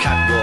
Catwalk.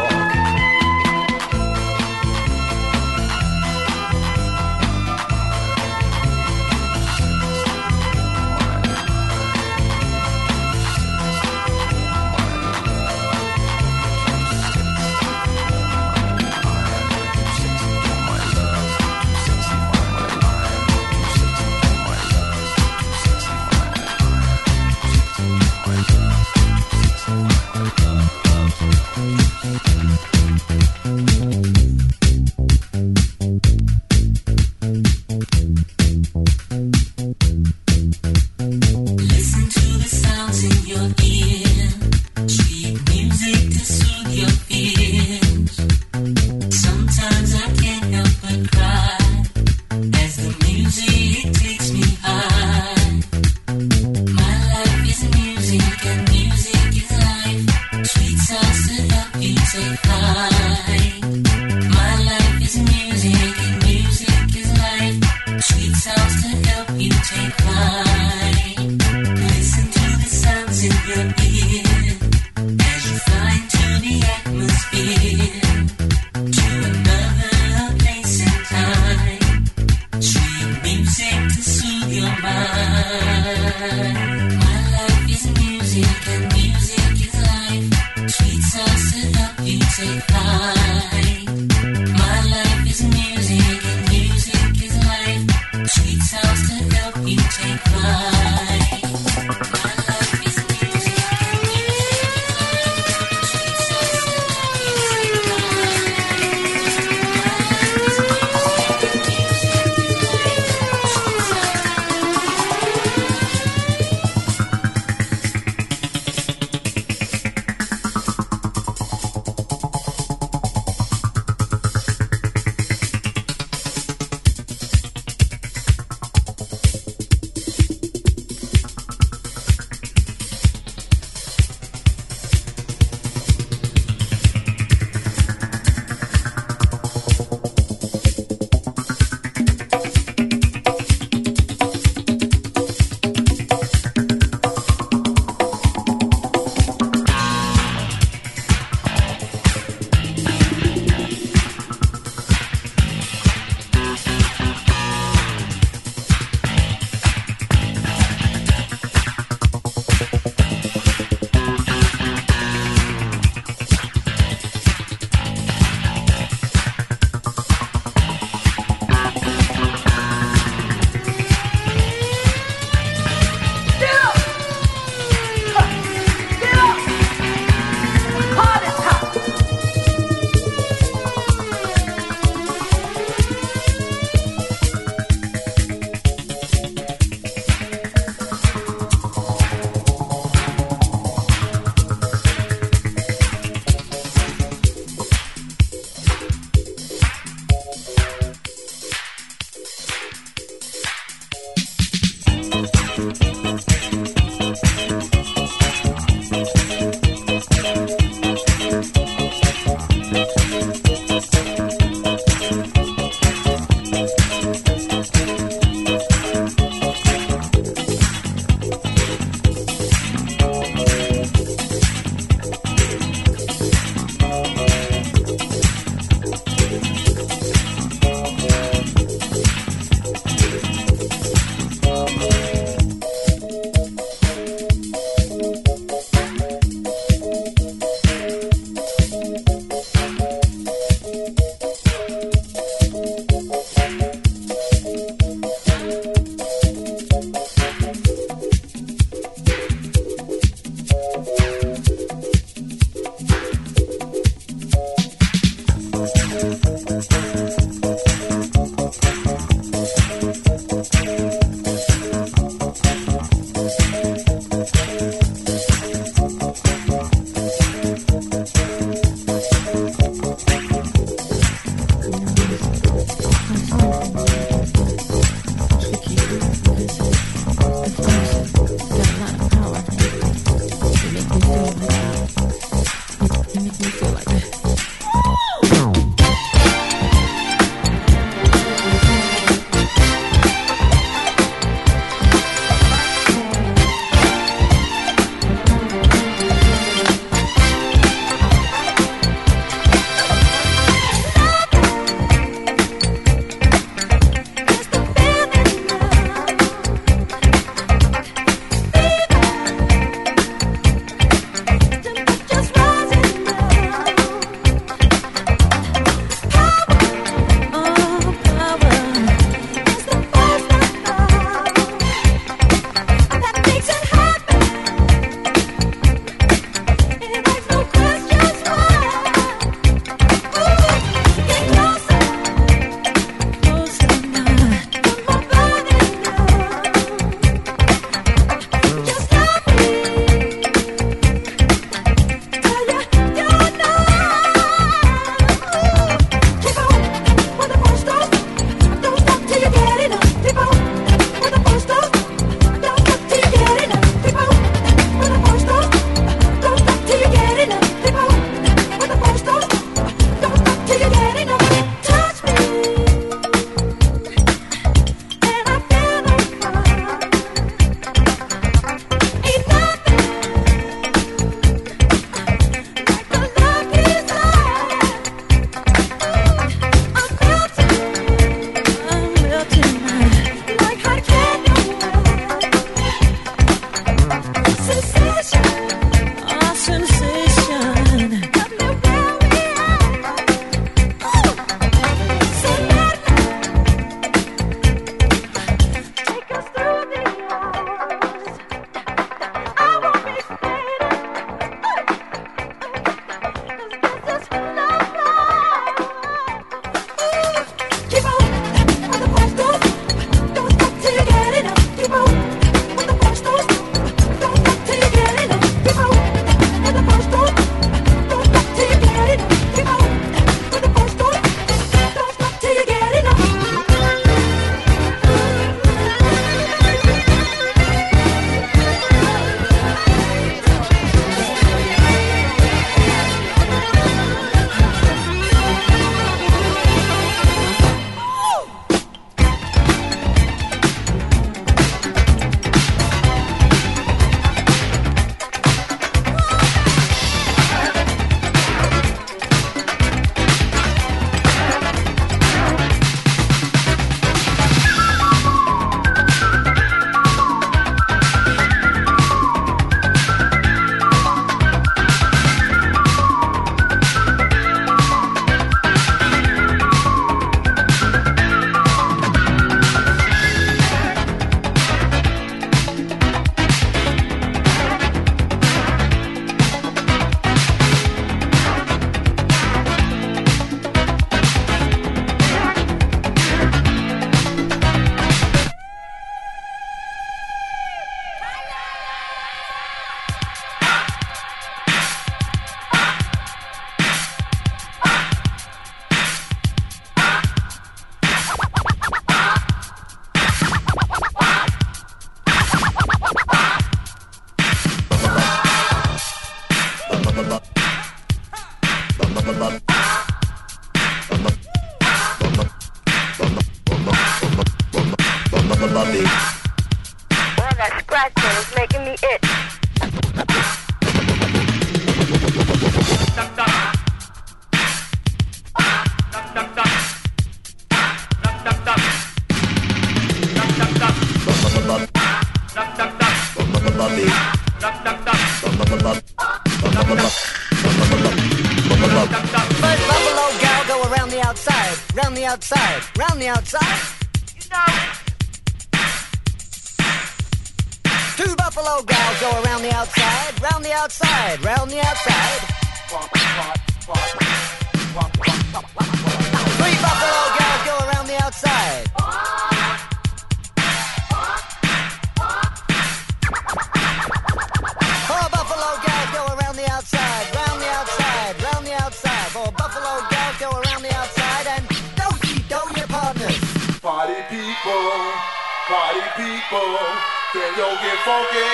funky.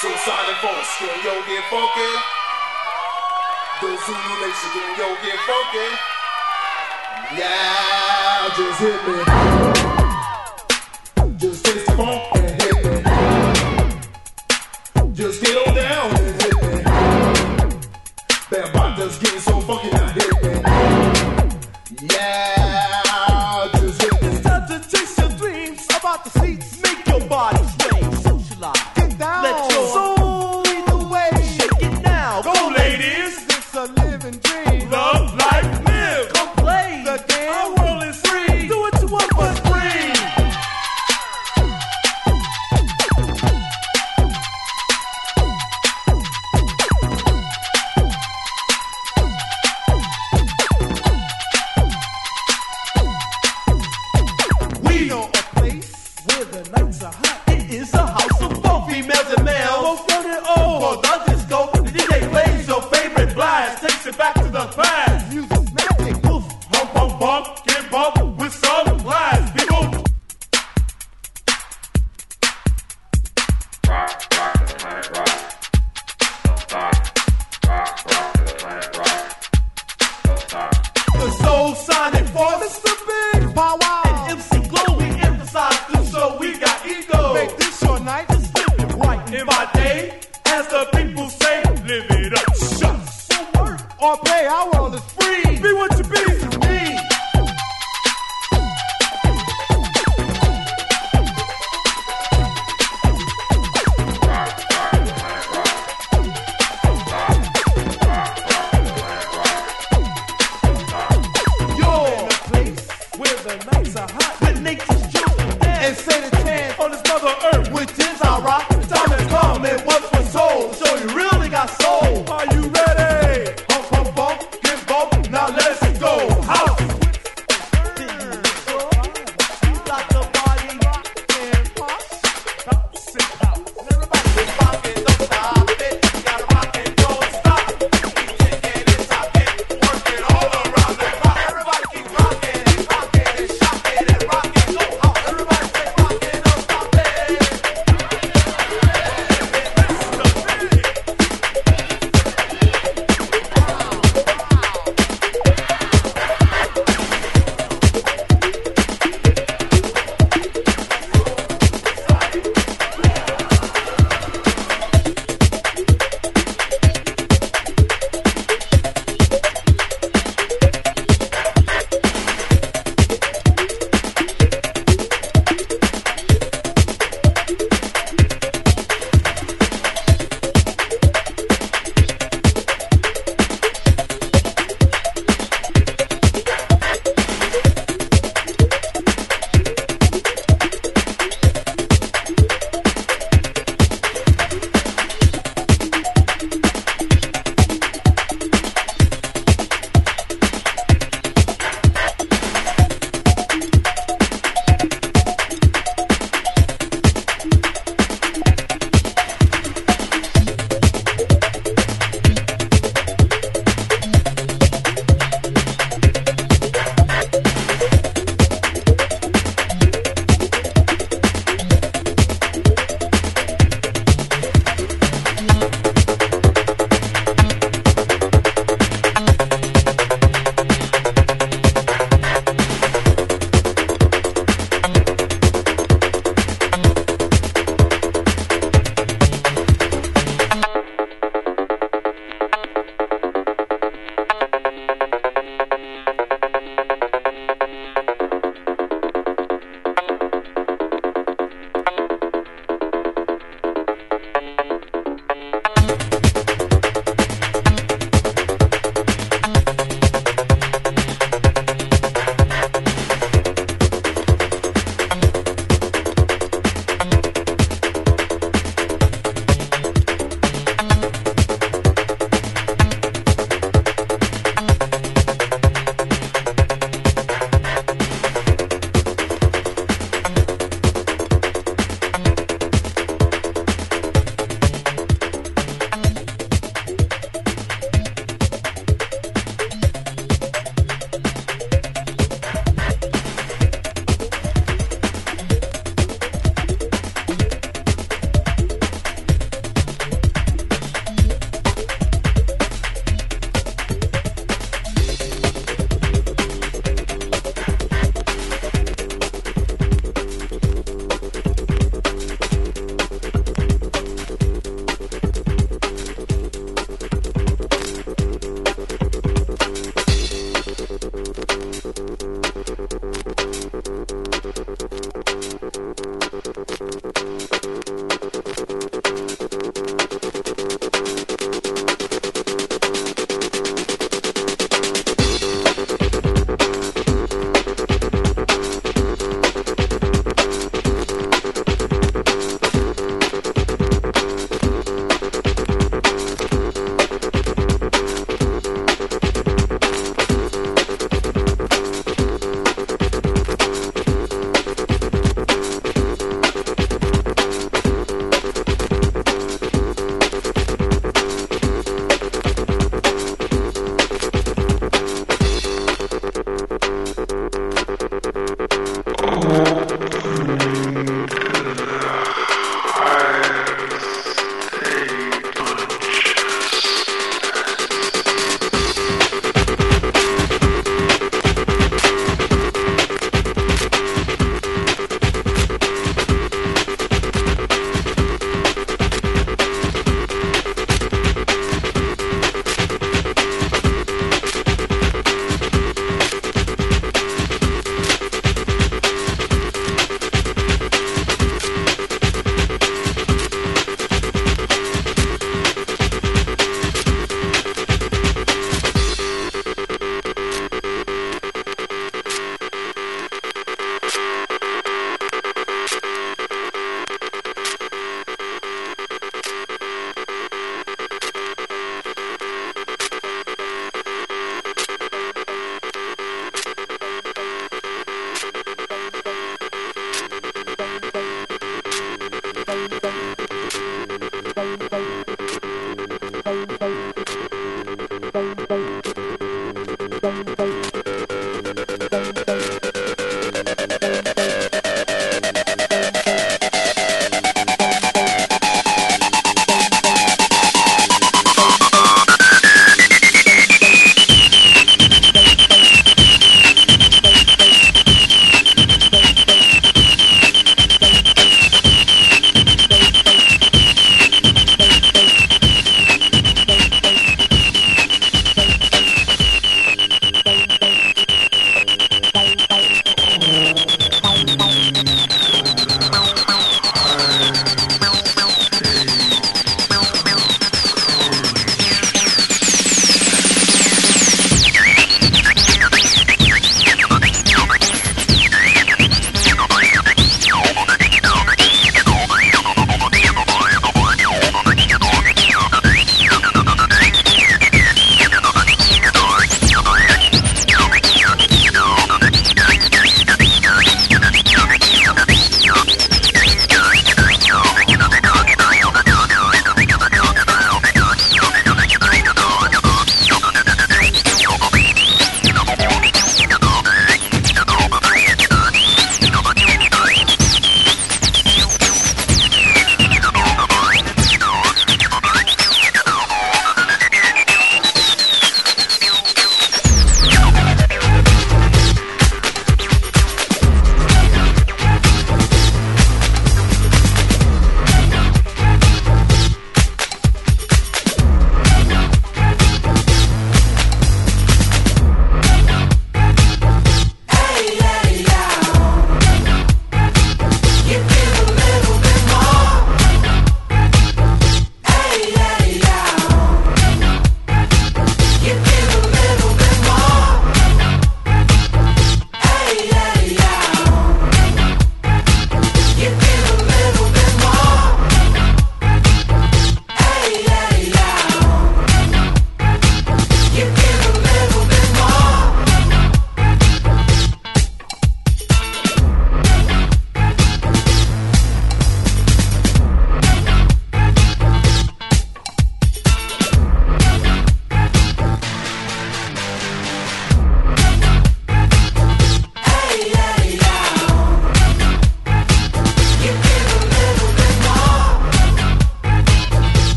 Soulsonic Force, getting yo get funky. The Zulu Nation, getting yo get funky. Yeah, just hit me. Just taste the funk hit me. Just get on down and hit me. That body's getting so funky now, hit me. Yeah.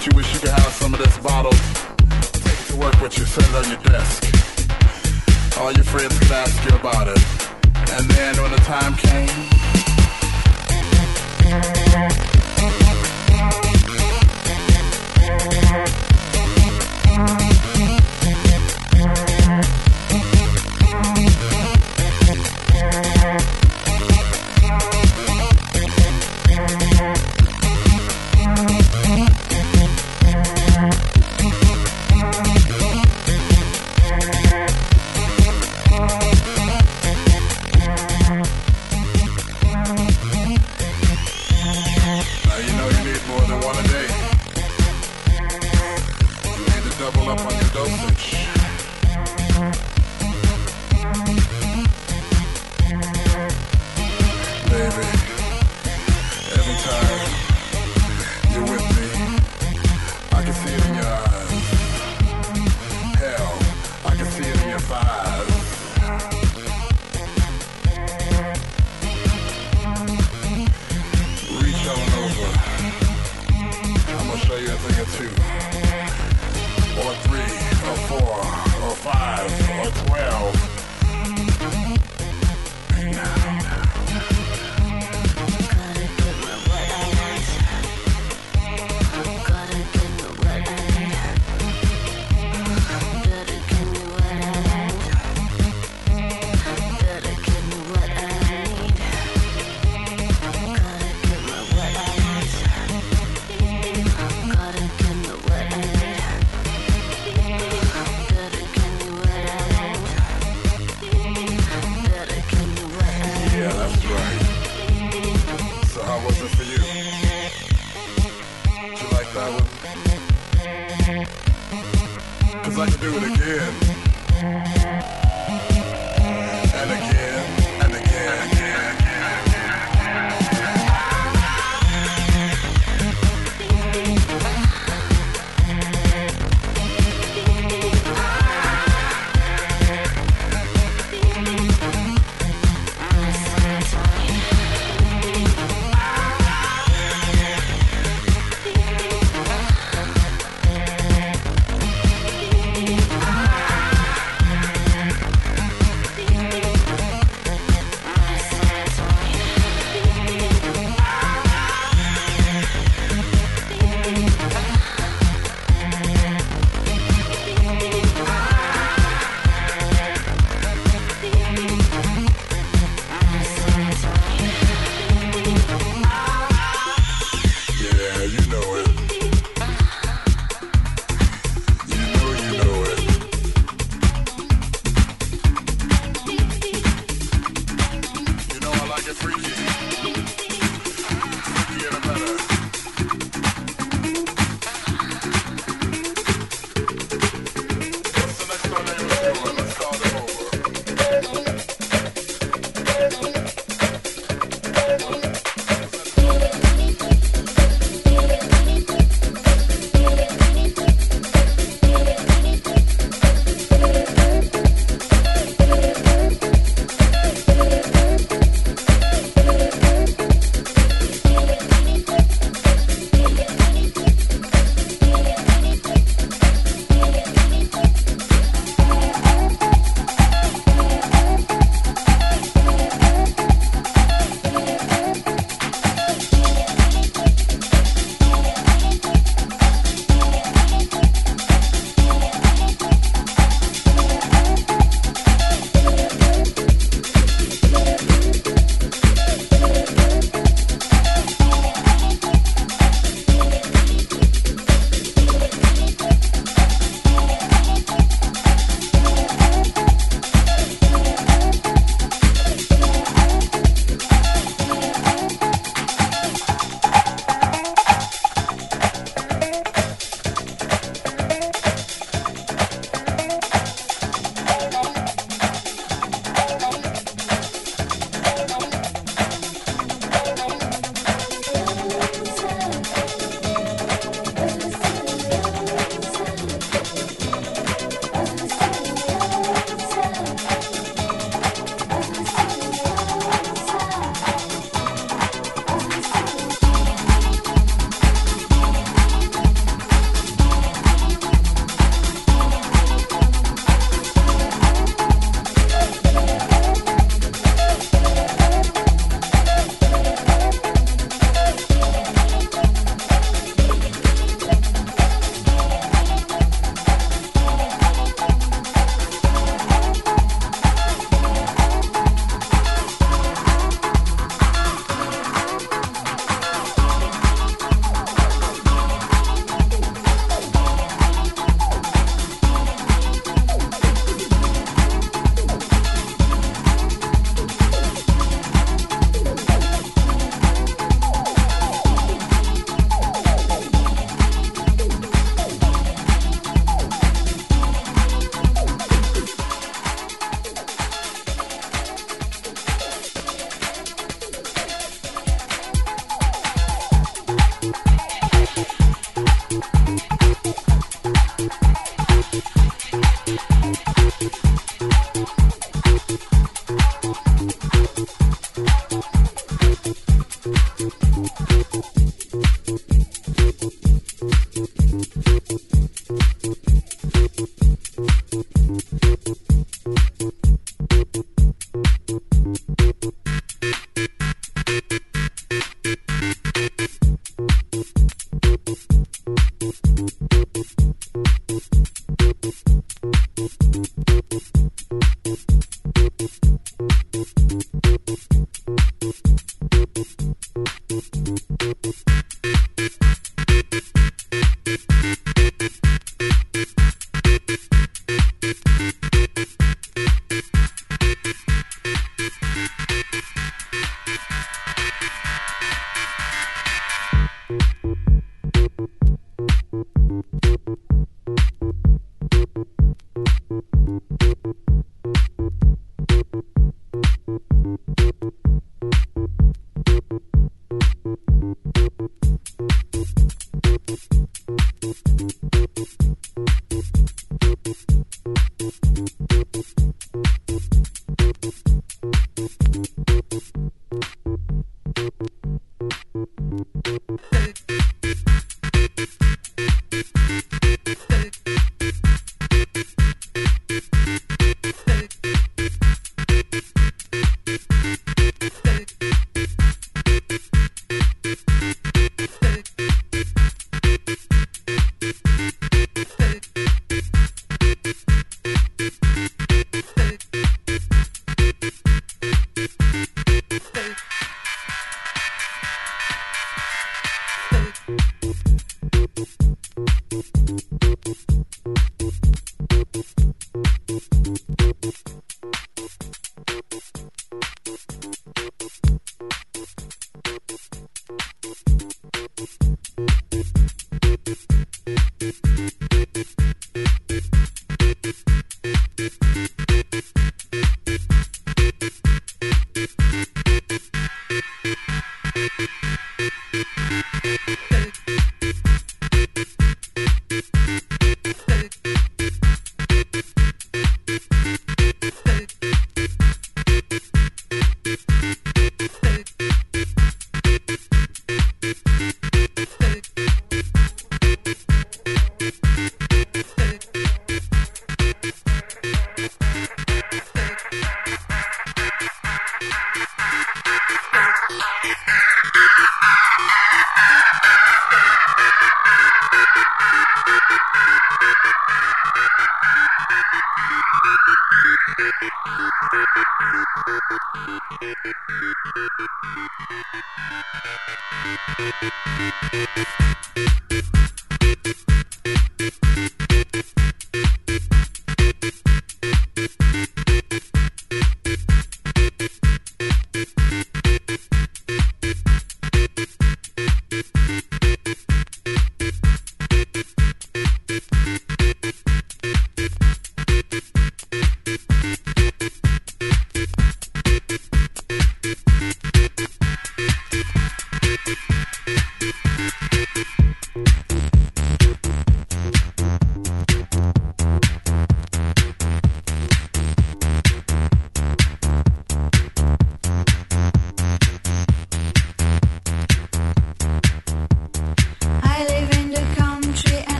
bet you wish you could have some of this bottle. Take it to work with you, set it on your desk. All your friends could ask you about it. And then when the time came...